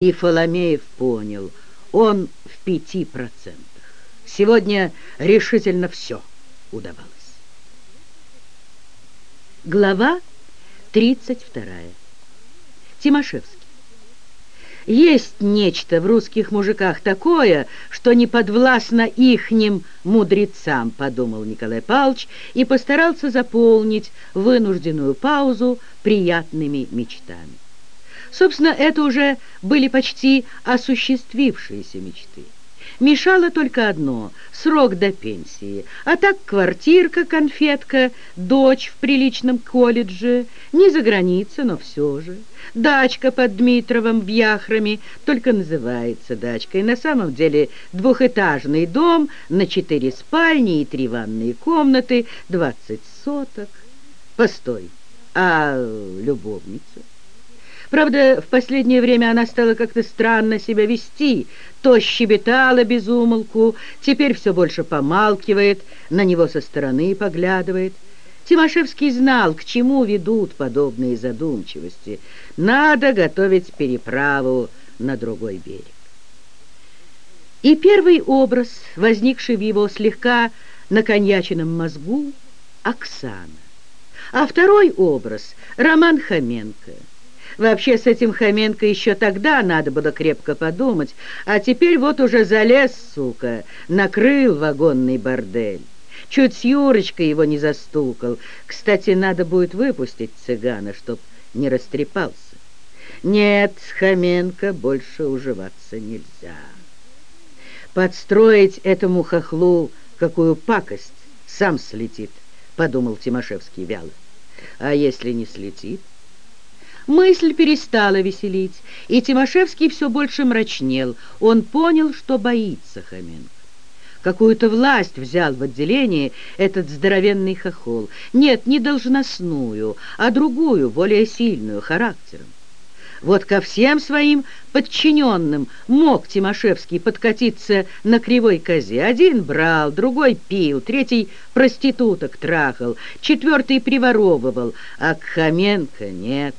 И Фоломеев понял, он в пяти процентах. Сегодня решительно все удавалось. Глава 32. Тимошевский. Есть нечто в русских мужиках такое, что не подвластно ихним мудрецам, подумал Николай Павлович и постарался заполнить вынужденную паузу приятными мечтами. Собственно, это уже были почти осуществившиеся мечты. Мешало только одно — срок до пенсии. А так квартирка, конфетка, дочь в приличном колледже, не за границей, но все же. Дачка под Дмитровым в Яхрами только называется дачкой. На самом деле двухэтажный дом на четыре спальни и три ванные комнаты, двадцать соток. Постой, а любовница? Правда, в последнее время она стала как-то странно себя вести. То щебетала без умолку, теперь все больше помалкивает, на него со стороны поглядывает. Тимошевский знал, к чему ведут подобные задумчивости. Надо готовить переправу на другой берег. И первый образ, возникший в его слегка наконьяченном мозгу, Оксана. А второй образ — Роман Хоменко — Вообще с этим Хоменко еще тогда надо было крепко подумать, а теперь вот уже залез, сука, накрыл вагонный бордель. Чуть с Юрочкой его не застукал. Кстати, надо будет выпустить цыгана, чтоб не растрепался. Нет, Хоменко больше уживаться нельзя. Подстроить этому хохлу какую пакость сам слетит, подумал Тимошевский вяло. А если не слетит? Мысль перестала веселить, и Тимошевский все больше мрачнел. Он понял, что боится Хоменко. Какую-то власть взял в отделении этот здоровенный хохол. Нет, не должностную, а другую, более сильную, характером. Вот ко всем своим подчиненным мог Тимошевский подкатиться на кривой козе. Один брал, другой пил, третий проституток трахал, четвертый приворовывал, а к Хоменко нет.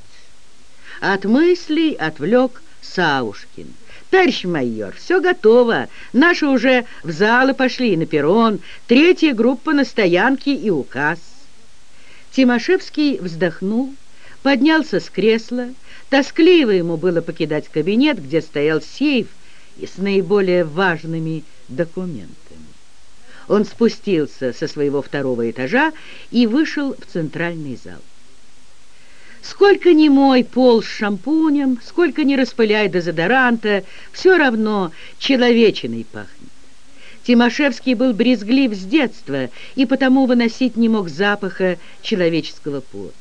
От мыслей отвлек Саушкин. «Товарищ майор, все готово. Наши уже в залы пошли, на перрон. Третья группа на стоянке и указ». Тимошевский вздохнул, поднялся с кресла. Тоскливо ему было покидать кабинет, где стоял сейф и с наиболее важными документами. Он спустился со своего второго этажа и вышел в центральный зал. Сколько ни мой пол с шампунем, сколько ни распыляй дезодоранта, все равно человечиной пахнет. Тимошевский был брезглив с детства и потому выносить не мог запаха человеческого пота.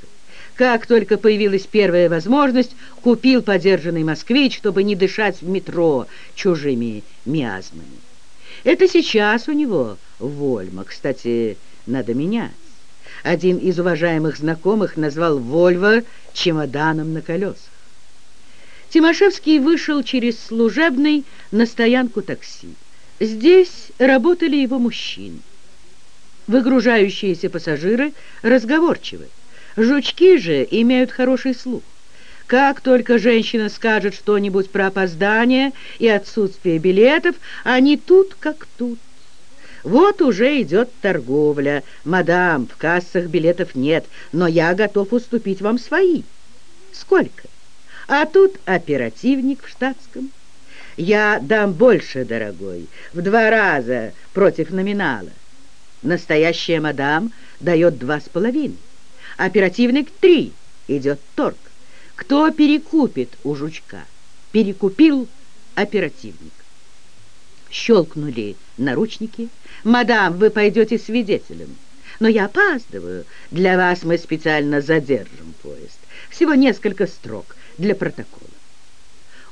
Как только появилась первая возможность, купил подержанный москвич, чтобы не дышать в метро чужими миазмами. Это сейчас у него вольма, кстати, надо менять. Один из уважаемых знакомых назвал «Вольво» чемоданом на колесах. Тимошевский вышел через служебный на стоянку такси. Здесь работали его мужчины. Выгружающиеся пассажиры разговорчивы. Жучки же имеют хороший слух. Как только женщина скажет что-нибудь про опоздание и отсутствие билетов, они тут как тут. Вот уже идет торговля. Мадам, в кассах билетов нет, но я готов уступить вам свои. Сколько? А тут оперативник в штатском. Я дам больше, дорогой, в два раза против номинала. Настоящая мадам дает два с половиной. Оперативник три. Идет торг. Кто перекупит у жучка? Перекупил оперативник. Щелкнули наручники. «Мадам, вы пойдете свидетелем. Но я опаздываю. Для вас мы специально задержим поезд. Всего несколько строк для протокола».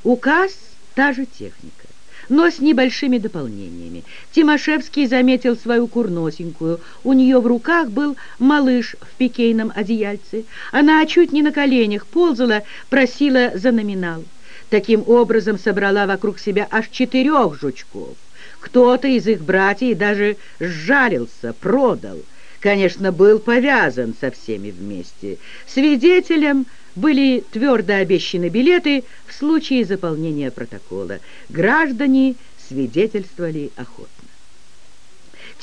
Указ — та же техника, но с небольшими дополнениями. Тимошевский заметил свою курносенькую. У нее в руках был малыш в пикейном одеяльце. Она чуть не на коленях ползала, просила за номинал. Таким образом собрала вокруг себя аж четырех жучков. Кто-то из их братьев даже сжалился, продал. конечно, был повязан со всеми вместе. Свидетелем были твердо обещаны билеты в случае заполнения протокола. Граждане свидетельствовали охотно.